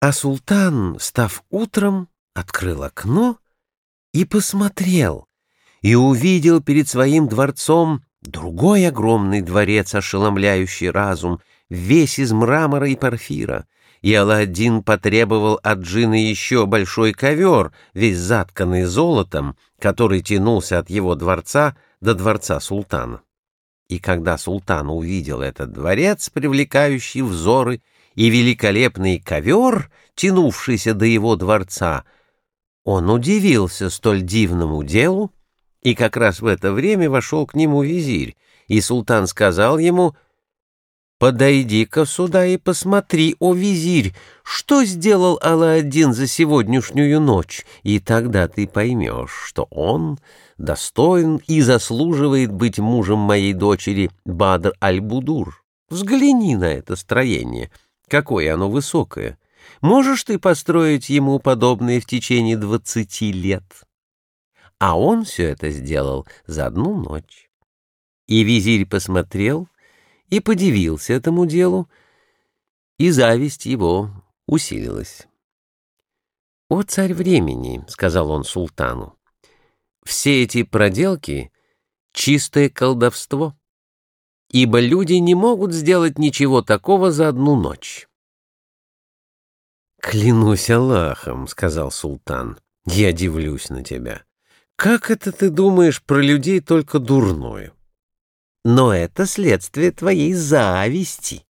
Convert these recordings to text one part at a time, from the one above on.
А султан, став утром, открыл окно и посмотрел, и увидел перед своим дворцом другой огромный дворец, ошеломляющий разум, весь из мрамора и порфира. И Аладдин потребовал от джина еще большой ковер, весь затканный золотом, который тянулся от его дворца до дворца султана. И когда султан увидел этот дворец, привлекающий взоры, и великолепный ковер, тянувшийся до его дворца, он удивился столь дивному делу, и как раз в это время вошел к нему визирь, и султан сказал ему — Подойди-ка сюда и посмотри, о визирь, что сделал Алладин за сегодняшнюю ночь, и тогда ты поймешь, что он достоин и заслуживает быть мужем моей дочери Бадр аль-Будур. Взгляни на это строение, какое оно высокое. Можешь ты построить ему подобное в течение двадцати лет? А он все это сделал за одну ночь. И визирь посмотрел — и подивился этому делу, и зависть его усилилась. «О, царь времени!» — сказал он султану. «Все эти проделки — чистое колдовство, ибо люди не могут сделать ничего такого за одну ночь». «Клянусь Аллахом», — сказал султан, — «я дивлюсь на тебя. Как это ты думаешь про людей только дурное?» Но это следствие твоей зависти.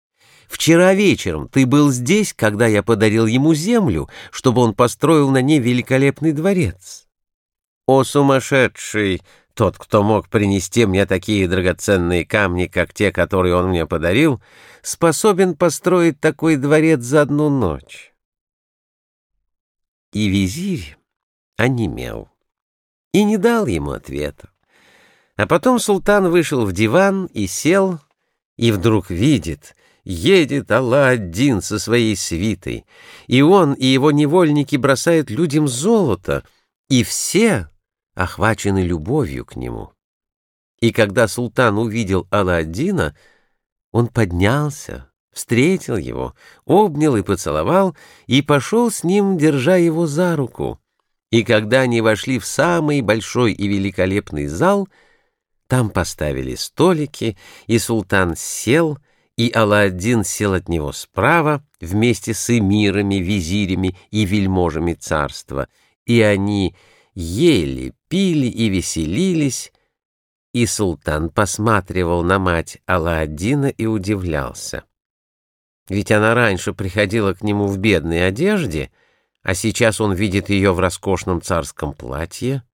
Вчера вечером ты был здесь, когда я подарил ему землю, чтобы он построил на ней великолепный дворец. О, сумасшедший! Тот, кто мог принести мне такие драгоценные камни, как те, которые он мне подарил, способен построить такой дворец за одну ночь. И визирь онемел и не дал ему ответа. А потом султан вышел в диван и сел, и вдруг видит, едет Алла-один со своей свитой, и он и его невольники бросают людям золото, и все охвачены любовью к нему. И когда султан увидел Алла-Аддина, он поднялся, встретил его, обнял и поцеловал, и пошел с ним, держа его за руку. И когда они вошли в самый большой и великолепный зал — там поставили столики, и султан сел, и Алладин сел от него справа вместе с эмирами, визирями и вельможами царства, и они ели, пили и веселились, и султан посматривал на мать Алладина и удивлялся. Ведь она раньше приходила к нему в бедной одежде, а сейчас он видит ее в роскошном царском платье —